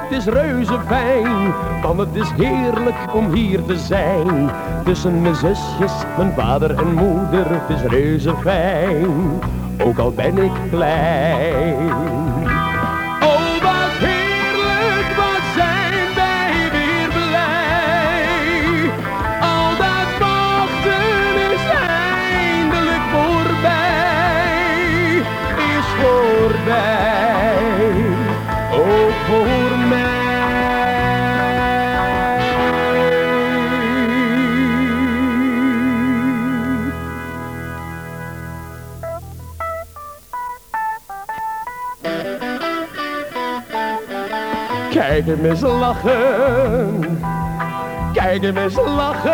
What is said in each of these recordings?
het is reuze fijn, want het is heerlijk om hier te zijn. Tussen mijn zusjes, mijn vader en moeder, het is reuze fijn, ook al ben ik klein. Kijk hem eens lachen, kijk hem eens lachen.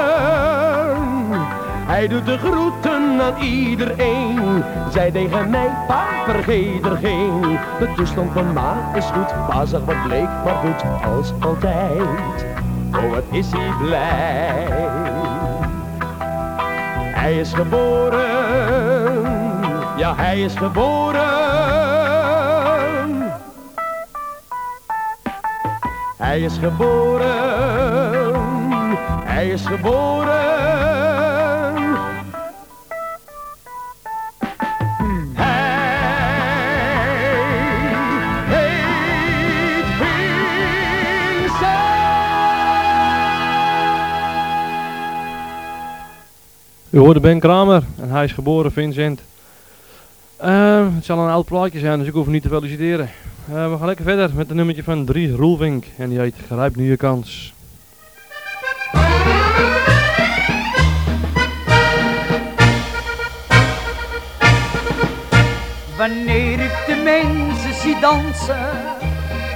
Hij doet de groeten aan iedereen. Zij tegen mij, pa, vergeet er geen. De toestand van ma is goed, pa zag wat bleek, maar goed als altijd. Oh, wat is hij blij. Hij is geboren, ja hij is geboren. Hij is geboren, hij is geboren. Hij heet Vincent. U hoorde Ben Kramer en hij is geboren Vincent. Eh, het zal een oud plaatje zijn, dus ik hoef niet te feliciteren. Eh, we gaan lekker verder met een nummertje van Dries Roelvink en die heet Grijp nu je kans. Wanneer ik de mensen zie dansen,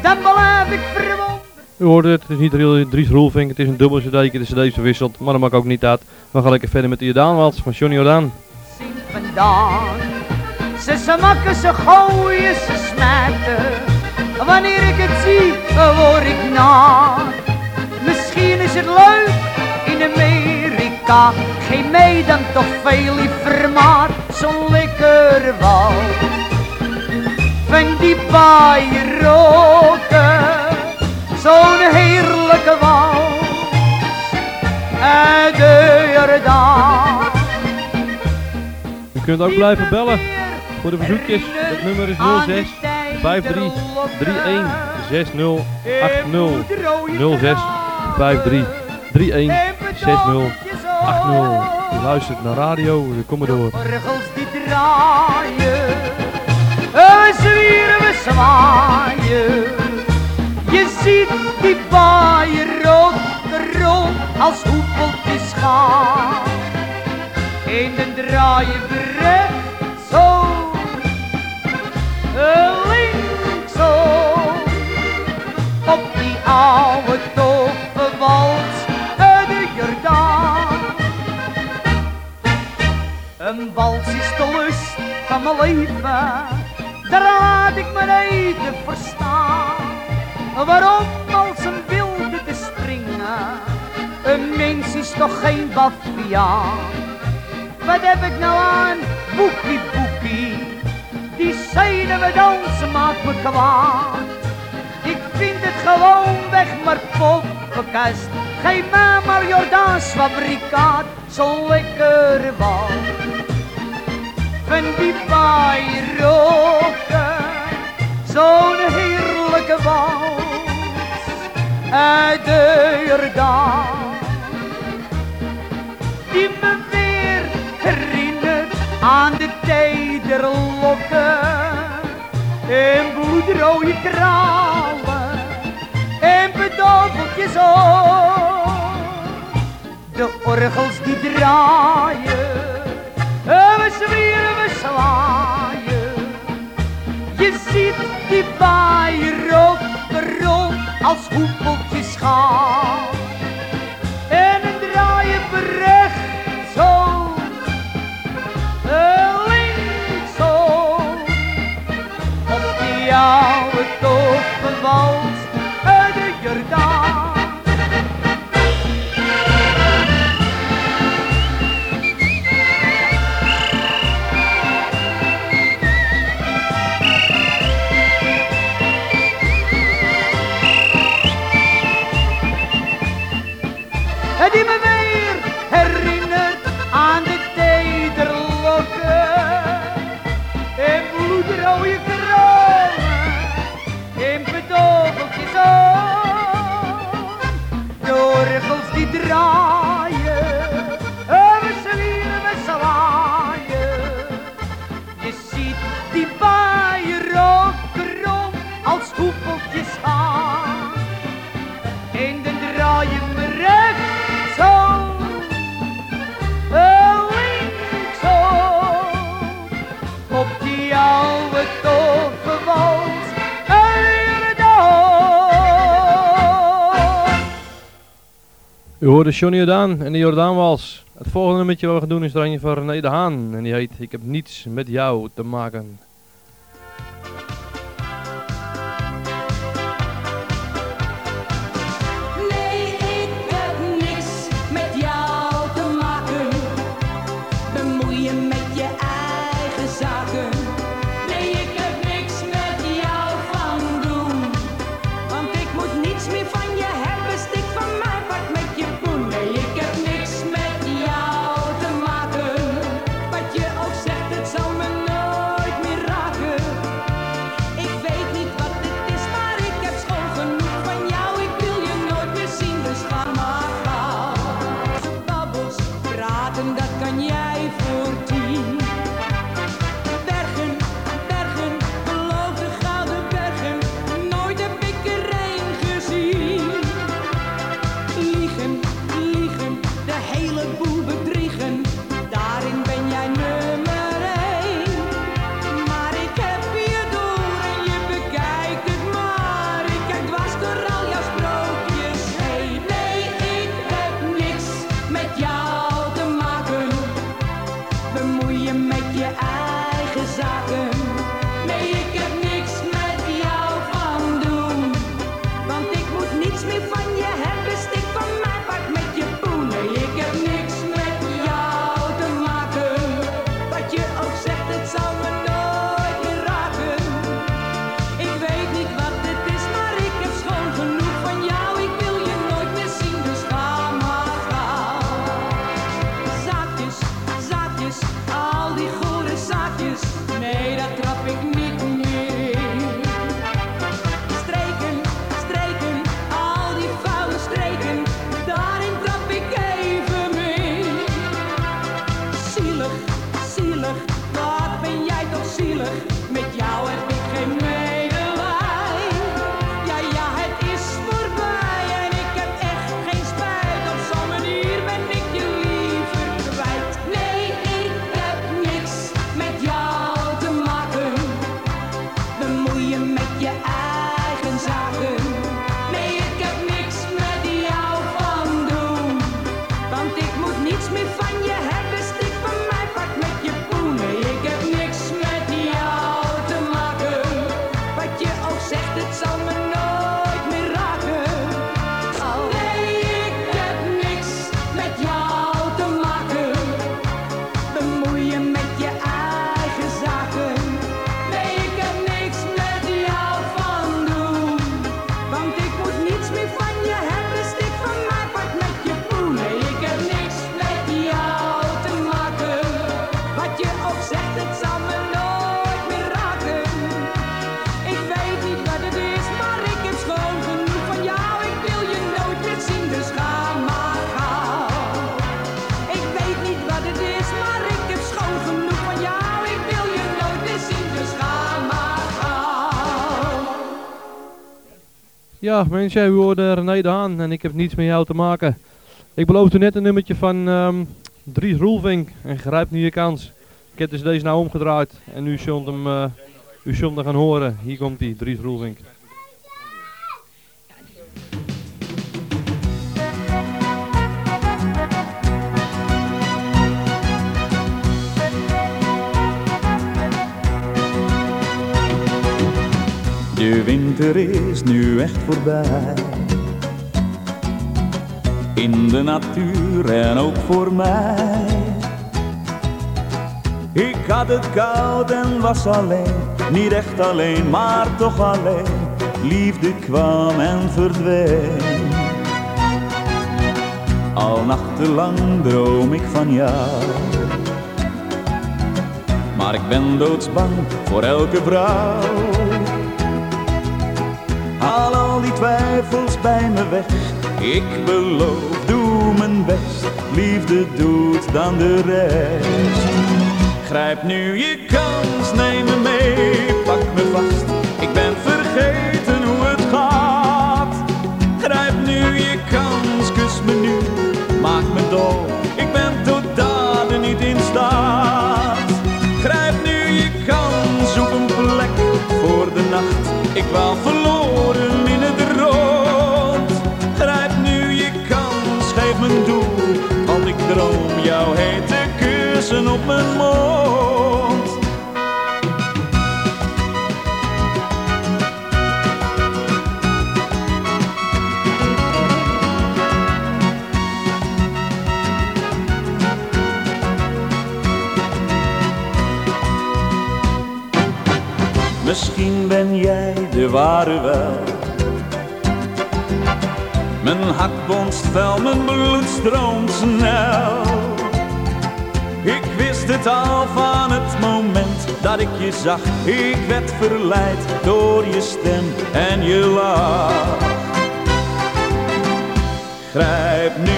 dan blijf ik verwonderd. U hoorde het, het is niet heel Dries Roelvink, het is een dubbel cd, de cd is verwisseld, maar dat maakt ook niet uit. We gaan lekker verder met de Jordaanwals van Johnny Jordaan. vandaan. Ze smakken, ze gooien, ze smijten. Wanneer ik het zie, word ik na. Misschien is het leuk in Amerika. Geen mij dan toch veel liever maar zo'n lekker wal. Van die baaien roken, zo'n heerlijke wal. Uit de Jordaan. U kunt ook blijven bellen voor de verzoekjes. Het nummer is 06 53 31 60 80 06 53 31 60 80. U luistert naar radio, de Commodore. Orgels die draaien, we zwieren, we zwaaien. Je ziet die baaien rood, rood als hoepeltjes gaan. En dan draaien Een wals is de lust van mijn leven, daar laat ik mijn eten verstaan. Waarom als een wilde te springen, een mens is toch geen baviaan. Wat heb ik nou aan, boekie boekie, die we dansen maakt me kwaad. Ik vind het gewoon weg, maar poppenkast. Geef mij maar Jordaans fabrikaat, zo lekker wat. Van die baaien roken, zo'n heerlijke wals. Uit de Jordaan. Die me weer herinnert aan de tijderlokken en bloedrode kralen en bedoveltjes op. De orgels die draaien, en we zwieren, we zwaaien. Je ziet die baaien rond, rond als hoepeltjes gaan. En dan draaien U hoorde Johnny Jordaan en de Jordaanwals. Het volgende nummertje wat we gaan doen is er eentje van René de Haan. En die heet Ik heb niets met jou te maken. Ja, mensen, u hoorde René de aan en ik heb niets met jou te maken. Ik beloofde net een nummertje van ehm, Dries Roelvink en grijp nu je kans. Ik heb dus deze nou omgedraaid en nu zult hem, uh, u zult hem gaan horen. Hier komt hij, Dries Roelvink. De winter is nu echt voorbij. In de natuur en ook voor mij. Ik had het koud en was alleen, niet echt alleen, maar toch alleen. Liefde kwam en verdween. Al nachtenlang droom ik van jou. Maar ik ben doodsbang voor elke vrouw. Haal al die twijfels bij me weg. Ik beloof, doe mijn best. Liefde doet dan de rest. Grijp nu je kans, neem me mee, pak me vast. Kussen op mijn mond. Misschien ben jij de ware wel. Mijn hart bonst fel, mijn bloed stroomt snel. Al van het moment dat ik je zag. Ik werd verleid door je stem en je lach. Grijp nu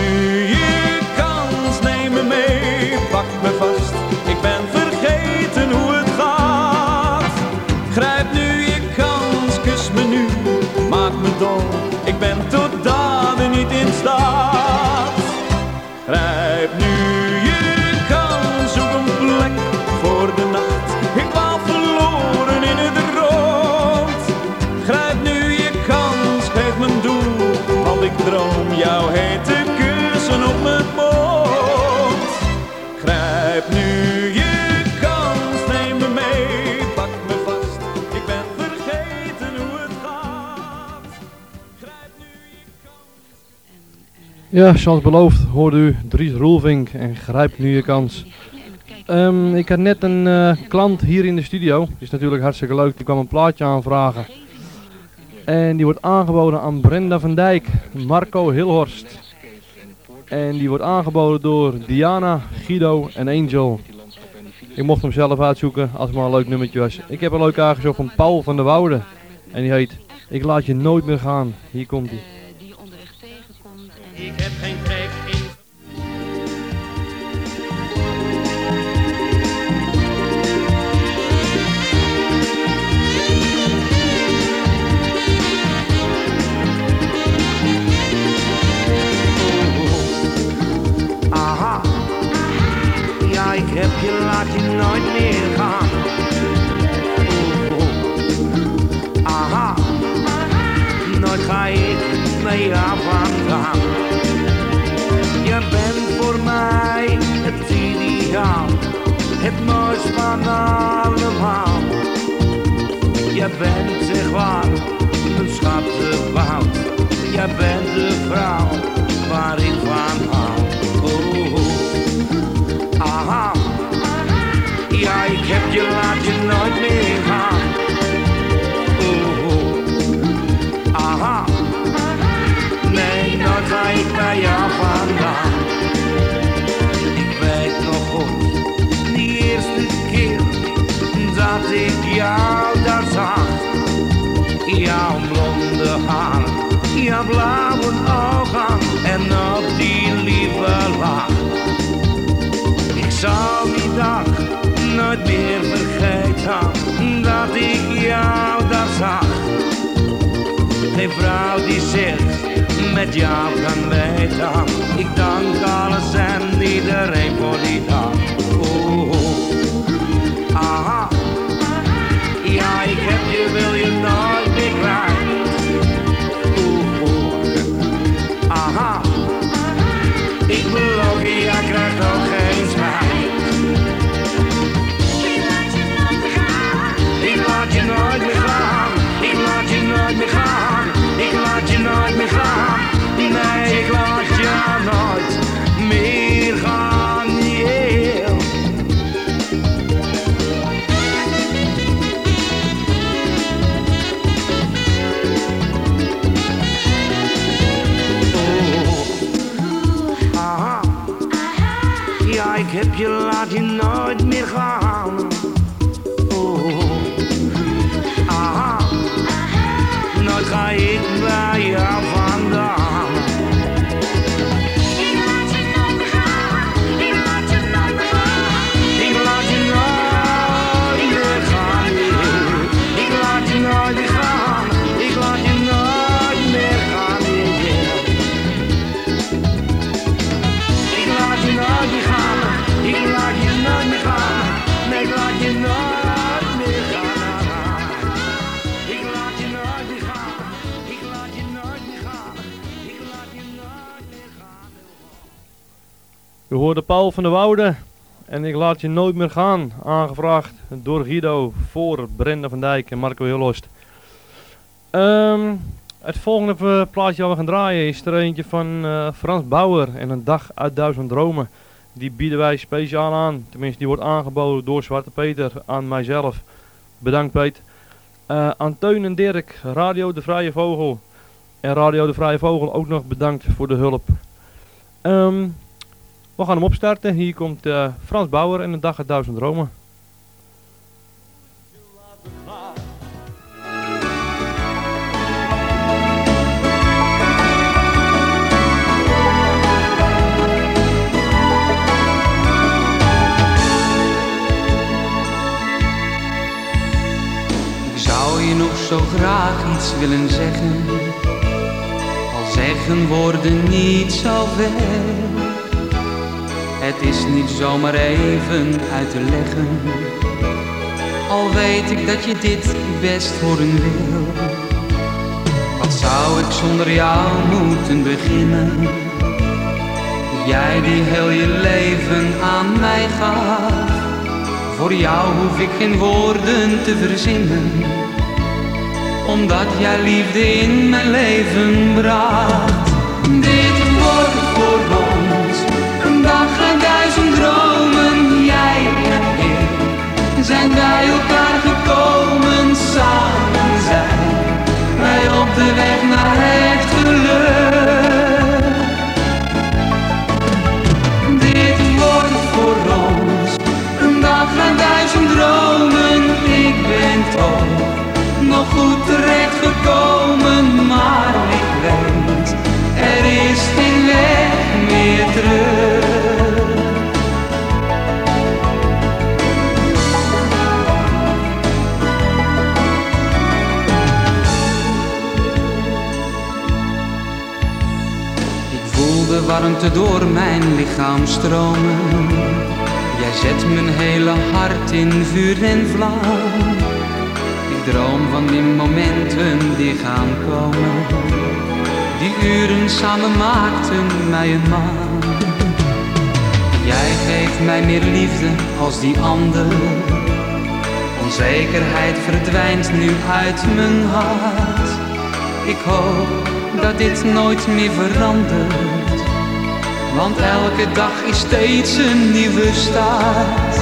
Ja, zoals beloofd hoorde u Dries Roelvink en grijp nu je kans. Ehm, ik had net een eh, klant hier in de studio. Die is natuurlijk hartstikke leuk. Die kwam een plaatje aanvragen. En die wordt aangeboden aan Brenda van Dijk, Marco Hilhorst. En die wordt aangeboden door Diana, Guido en Angel. Ik mocht hem zelf uitzoeken als het maar een leuk nummertje was. Ik heb een leuk aangezocht van Paul van der Woude. En die heet Ik laat je nooit meer gaan. Hier komt hij. Heb je, laat je nooit meer gaan. Aha, nooit ga ik met jou vandaan. Je bent voor mij het ideaal, het mooiste van allemaal. Je bent zeg waar, mijn schattenwoud. Je bent de vrouw je, laat je nooit meer gaan. Oh. Aha, nee, nooit ga ik bij jou vandaan. Ik weet nog goed, die eerste keer dat ik jou daar zag. Jouw blonde haar, jouw blauwe ogen en ook die lieve lach. Ik zal die dag nooit meer vergeten dat ik jou daar zag. Geen vrouw die zegt met jou kan weten. Ik dank alles en iedereen voor die dag. Oeh, aha. Ja, ik heb je, wil je nooit meer kwijt. Oeh. aha. Ik beloof je, jij krijgt ook geen spijt. Nooit meer gaan. Ik laat je nooit meer gaan. Nee, ik laat Van der Woude en ik laat je nooit meer gaan. Aangevraagd door Guido voor Brenda van Dijk en Marco Hilhorst. Ehm, het volgende plaatje dat we gaan draaien is er eentje van eh, Frans Bauer en een dag uit duizend dromen. Die bieden wij speciaal aan. Tenminste, die wordt aangeboden door Zwarte Peter aan mijzelf. Bedankt Peet. Aan Teun en Dirk, Radio De Vrije Vogel. En Radio De Vrije Vogel ook nog bedankt voor de hulp. Ehm, we gaan hem opstarten. Hier komt eh, Frans Bauer en een dag uit duizend dromen. Ik zou je nog zo graag iets willen zeggen, al zeggen woorden niet zoveel. Het is niet zomaar even uit te leggen, al weet ik dat je dit best horen wil. Wat zou ik zonder jou moeten beginnen? Jij die heel je leven aan mij gaf. Voor jou hoef ik geen woorden te verzinnen, omdat jij liefde in mijn leven bracht. Zijn bij elkaar gekomen, samen zijn wij op de weg naar het geluk. Dit wordt voor ons een dag aan duizend dromen. Ik ben toch nog goed terechtgekomen, maar door mijn lichaam stromen. Jij zet mijn hele hart in vuur en vlam. Ik droom van die momenten die gaan komen. Die uren samen maakten mij een man. Jij geeft mij meer liefde als die ander. Onzekerheid verdwijnt nu uit mijn hart. Ik hoop dat dit nooit meer verandert. Want elke dag is steeds een nieuwe start.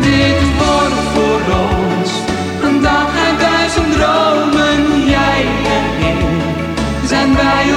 Dit wordt voor ons een dag uit duizend dromen. Jij en ik zijn bij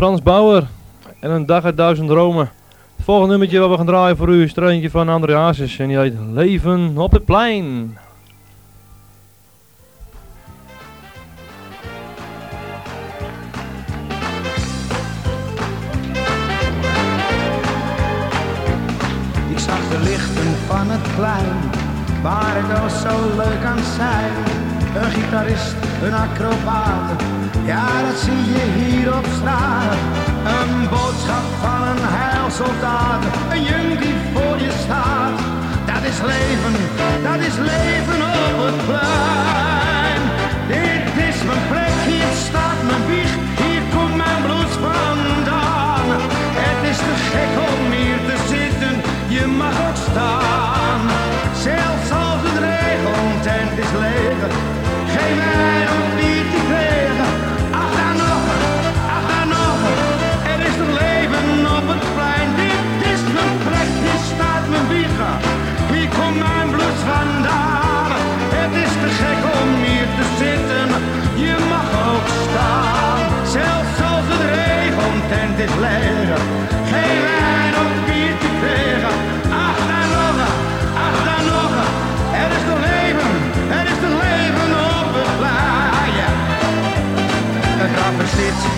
Frans Bauer en een dag uit duizend Rome. Het volgende nummertje wat we gaan draaien voor u is het van André Hazes en die heet Leven op het Plein. Ik zag de lichten van het plein, waar het al zo leuk aan zijn een gitarist, een acrobaat. Ja, dat zie je hier op straat. Een boodschap van een heilsoldaat, een jong die voor je staat. Dat is leven, dat is leven op het plaat.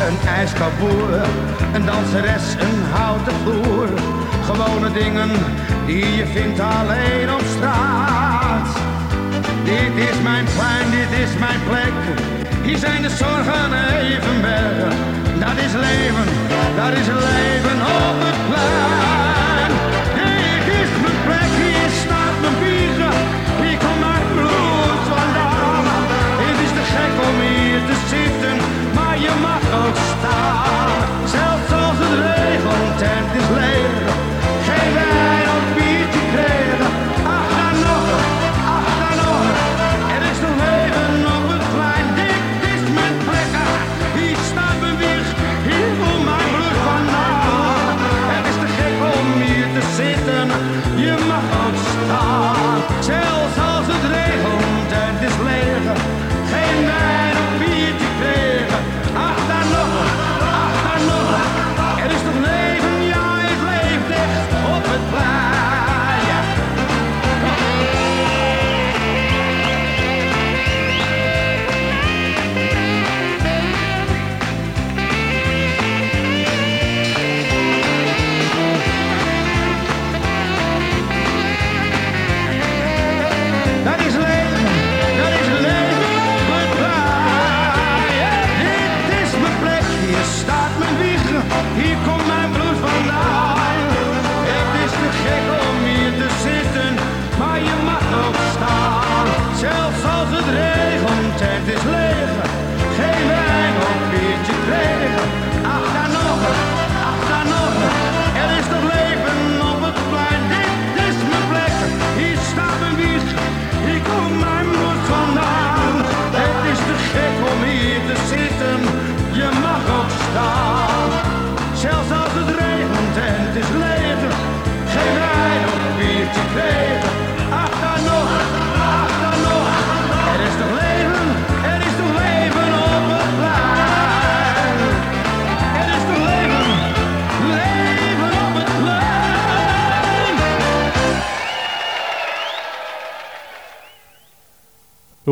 een ijskouboer, een danseres, een houten vloer. Gewone dingen die je vindt alleen op straat. Dit is mijn plein, dit is mijn plek. Hier zijn de zorgen even weg. Dat is leven, dat is leven op het plein. mag ook staan. Zelfs als het regent en het is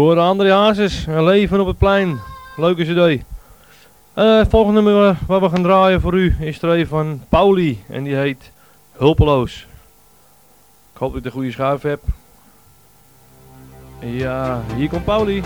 hoorde André Hazes, Leven op het Plein. leuk is cd. Uh, eh, volgende nummer wat we gaan draaien voor u is er even van Pauli. En die heet Hulpeloos. Ik hoop dat ik de goede schuif heb. Ja, hier komt Pauli.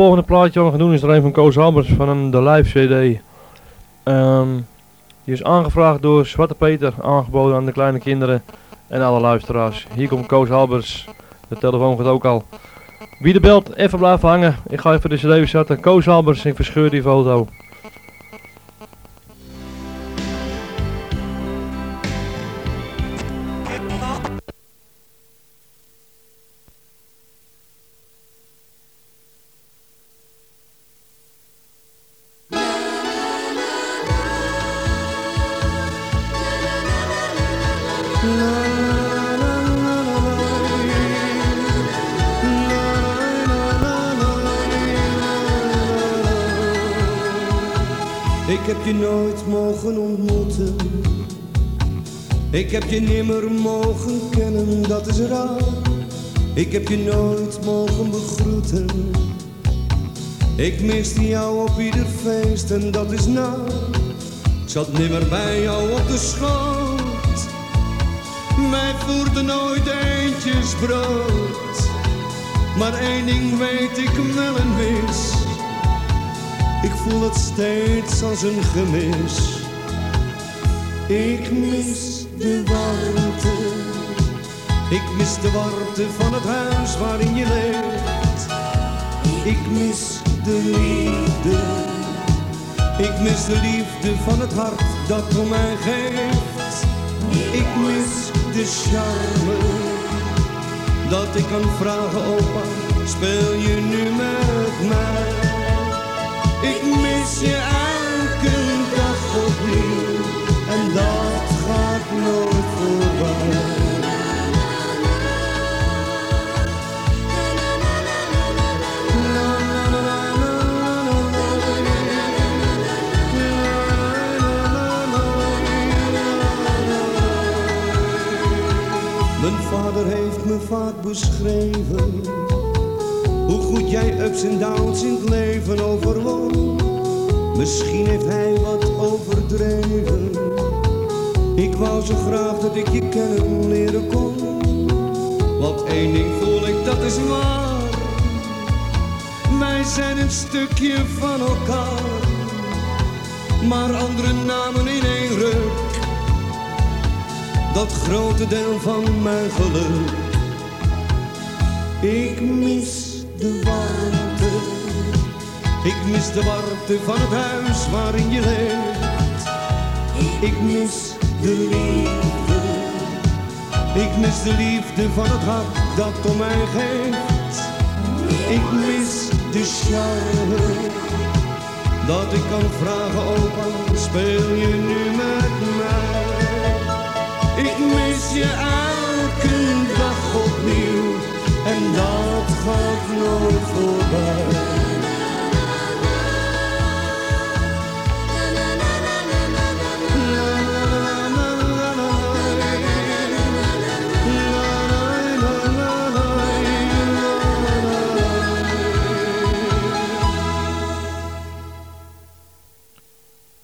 Volgende plaatje wat we gaan doen is er een van Koos Albers van de live CD. Ehm, die is aangevraagd door Zwarte Peter, aangeboden aan de kleine kinderen en alle luisteraars. Hier komt Koos Albers. De telefoon gaat ook al. Wie de belt, even blijven hangen. Ik ga even de CD zetten. Koos Albers, ik verscheur die foto. Heb je nooit mogen ontmoeten. Ik heb je nimmer mogen kennen, dat is raar. Ik heb je nooit mogen begroeten. Ik miste jou op ieder feest en dat is nou. Ik zat nimmer bij jou op de schoot. Mij voerde nooit eentjes brood. Maar één ding weet ik wel en wis. Voel het steeds als een gemis. Ik mis de warmte. Ik mis de warmte van het huis waarin je leeft. Ik mis de liefde. Ik mis de liefde van het hart dat om mij geeft. Ik mis de charme. Dat ik kan vragen, opa, speel je nu met mij? Ik mis je elke dag opnieuw en dat gaat nooit voorbij. Mijn vader heeft me vaak beschreven hoe goed jij ups en downs in het leven overwon. Misschien heeft hij wat overdreven. Ik wou zo graag dat ik je kennen leren kon. Want één ding voel ik, dat is waar. Wij zijn een stukje van elkaar. Maar andere namen in één ruk. Dat grote deel van mijn geluk. Ik mis de warmte. Ik mis de warmte van het huis waarin je leeft. Ik mis de liefde. Ik mis de liefde van het hart dat om mij geeft. Ik mis de charme. Dat ik kan vragen, opa, speel je nu met mij? Ik mis je elke dag opnieuw en dat gaat nooit voorbij.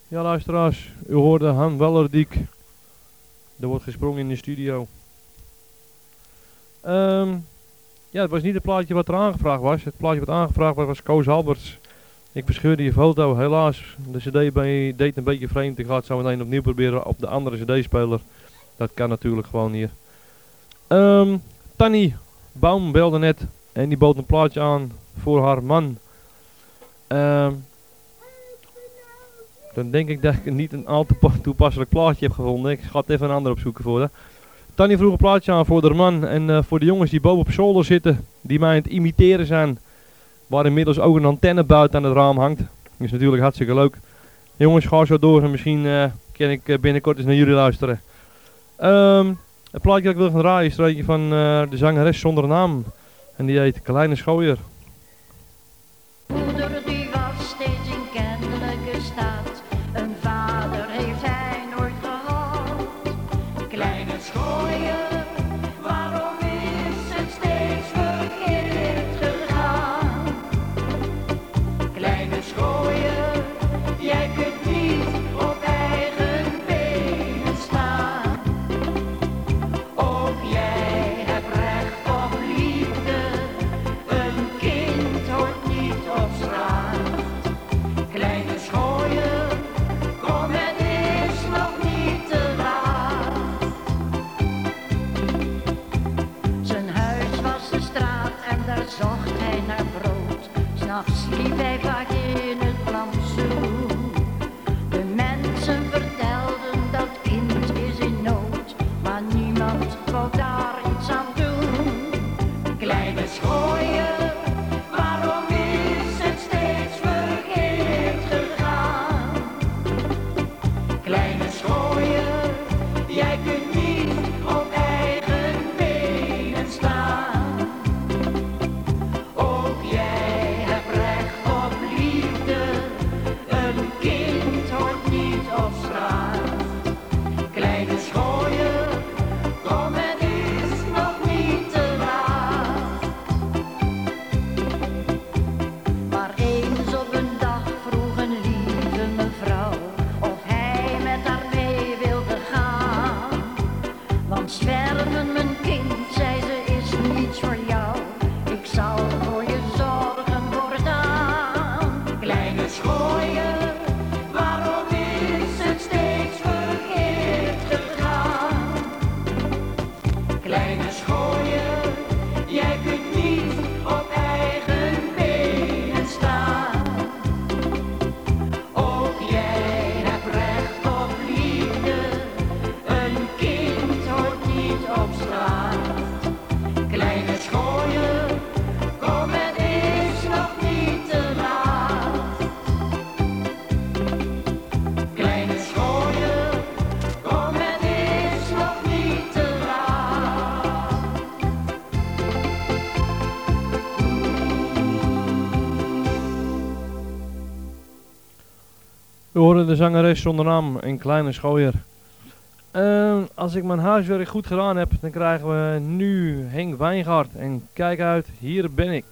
Ja, luisteraars, u hoorde Han Wellerdiek. Er wordt gesprongen in de studio. Ehm, ja, het was niet het plaatje wat er aangevraagd was. Het plaatje wat aangevraagd was was Koos Alberts. Ik verscheurde je foto, helaas. De cd deed een beetje vreemd. Ik ga het zo meteen opnieuw proberen op de andere cd-speler. Dat kan natuurlijk gewoon hier. Ehm Tanny Baum belde net en die bood een plaatje aan voor haar man. Ehm dan denk ik dat ik niet een al te pa- toepasselijk plaatje heb gevonden. Ik ga het even een ander opzoeken voor haar. Tanny vroeg een plaatje aan voor de man en eh, voor de jongens die boven op zolder zitten, die mij aan het imiteren zijn. Waar inmiddels ook een antenne buiten aan het raam hangt. Is natuurlijk hartstikke leuk. Jongens, ga zo door en misschien eh, kan ik eh, binnenkort eens naar jullie luisteren. Ehm, het plaatje dat ik wil gaan draaien is eentje van de zangeres zonder naam. En die heet Kleine Schooier. Keep it. We horen de zangeres zonder naam een kleine schooier. Ehm, als ik mijn huiswerk goed gedaan heb, dan krijgen we nu Henk Wijngaard. En kijk uit, hier ben ik.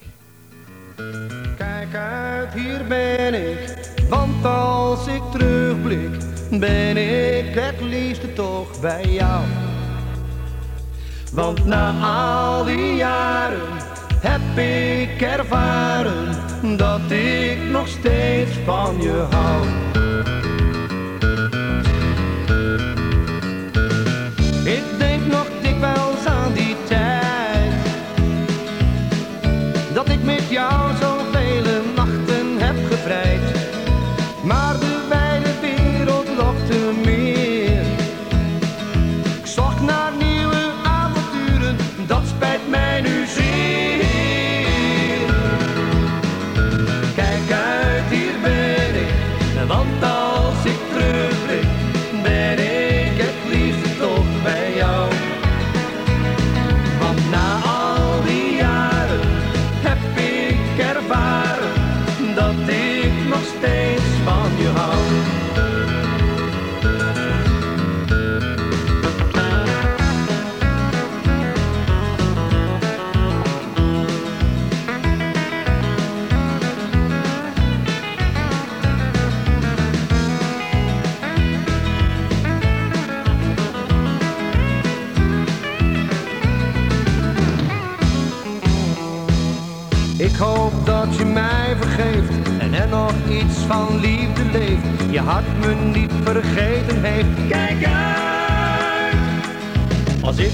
Kijk uit, hier ben ik. Want als ik terugblik, ben ik het liefste toch bij jou. Want na al die jaren heb ik ervaren dat ik nog steeds van je hou. y'all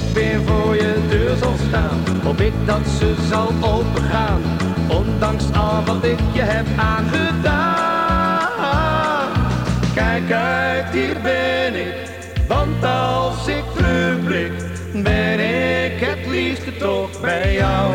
ik weer voor je deur zal staan. Hoop ik dat ze zal opengaan, ondanks al wat ik je heb aangedaan. Kijk uit, hier ben ik, want als ik terugblik, ben ik het liefste toch bij jou.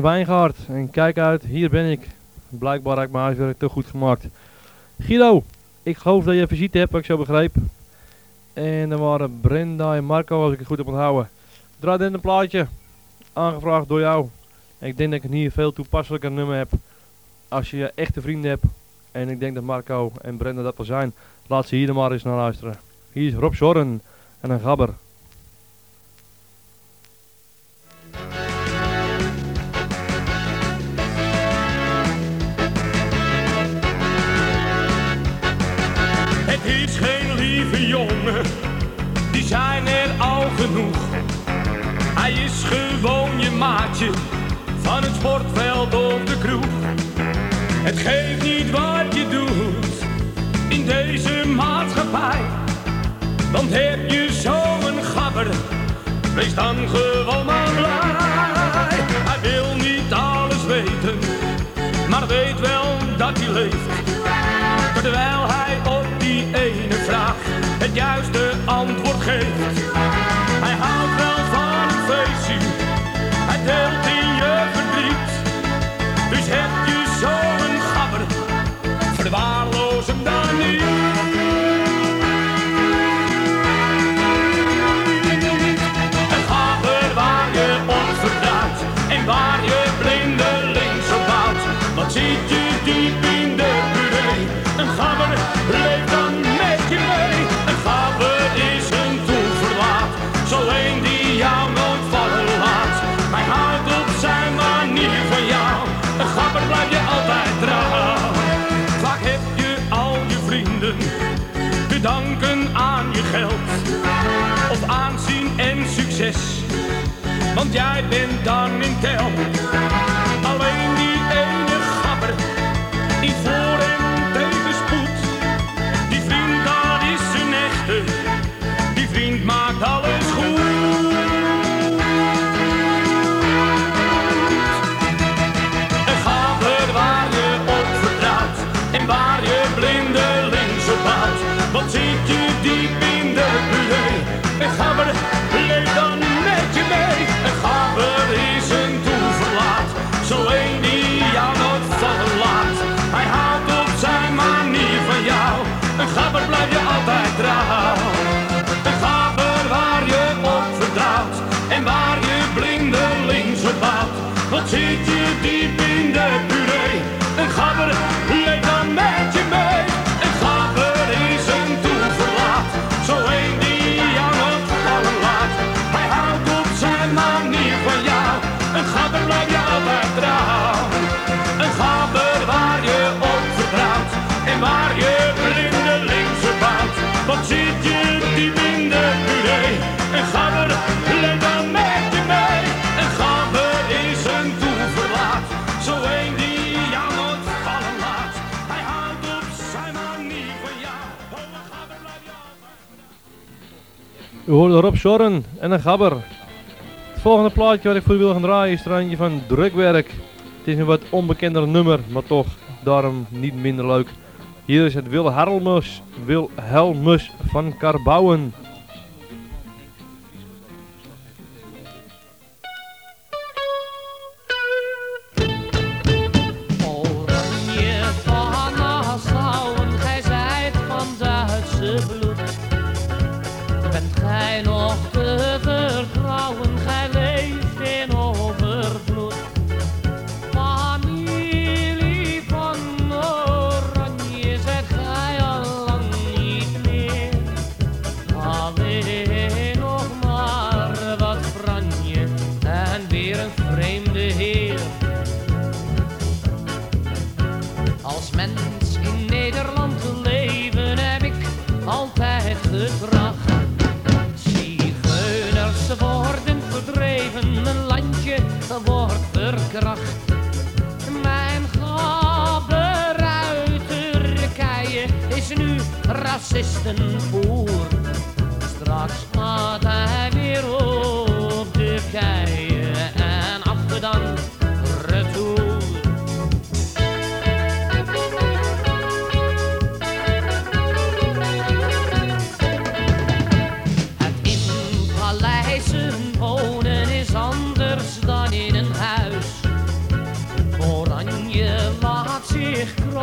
Henk En kijk uit, hier ben ik. Blijkbaar heb ik mijn huiswerk te goed gemaakt. Guido, ik geloof dat je visite hebt, wat ik zo begreep. En dan waren Brenda en Marco, als ik het goed heb onthouden. Draad in een plaatje, aangevraagd door jou. Ik denk dat ik hier veel toepasselijker nummer heb. Als je echte vrienden hebt. En ik denk dat Marco en Brenda dat wel zijn. Laat ze hier maar eens naar luisteren. Hier is Rob Zorren en een gabber. Is geen lieve jongen, die zijn er al genoeg. Hij is gewoon je maatje, van het sportveld of de kroeg. Het geeft niet wat je doet, in deze maatschappij. Want heb je zo'n gabber, wees dan gewoon maar blij. Hij wil niet alles weten, maar weet wel dat hij leeft. Terwijl hij juiste antwoord geeft. Geld of aanzien en succes. Want jij bent dan in tel. Alleen die U hoorde Rob Zorren en een gabber. Het volgende plaatje wat ik voor u wil gaan draaien is er eentje van Drukwerk. Het is een wat onbekender nummer, maar toch daarom niet minder leuk. Hier is het Wilhelmus, Wilhelmus van Karbouwen.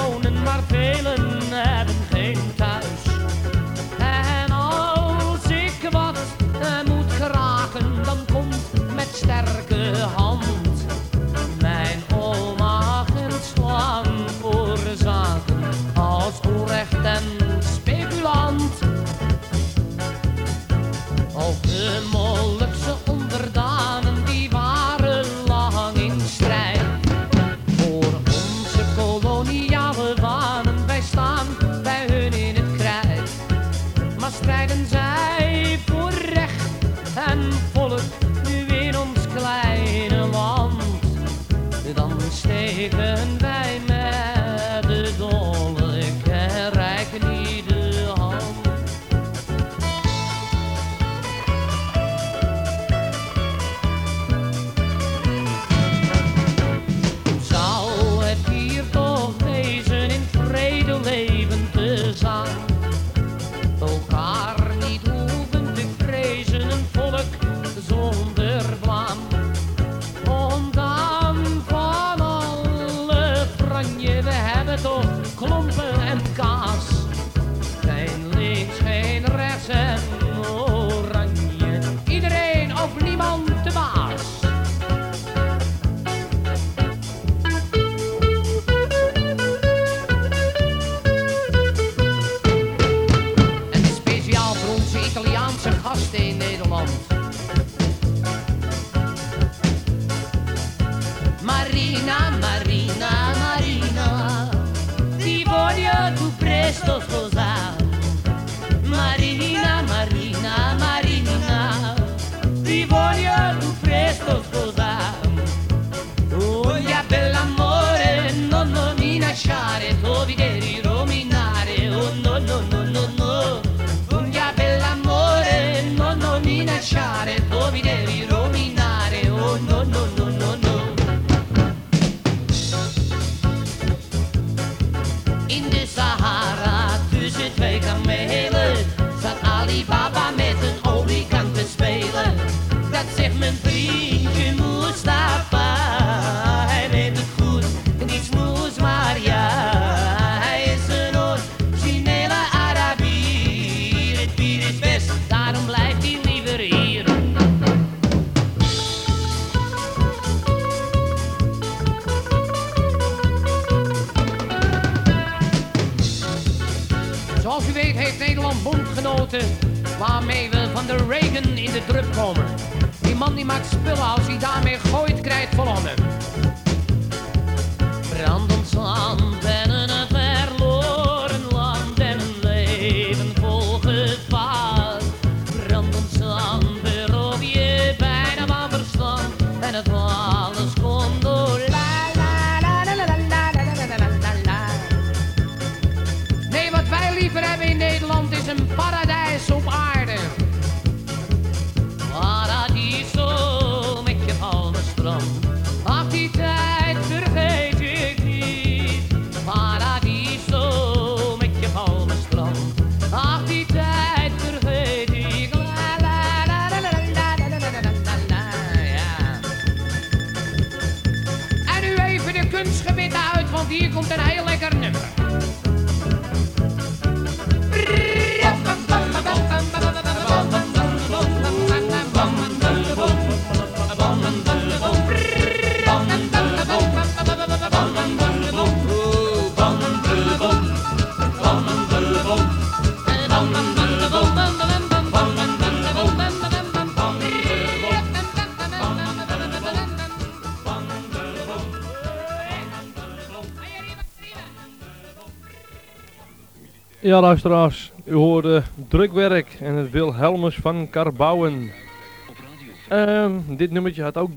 alone in my morning. Ja, luisteraars, u hoorde Drukwerk en het Wilhelmus van Karbouwen. Ehm, dit nummertje had ook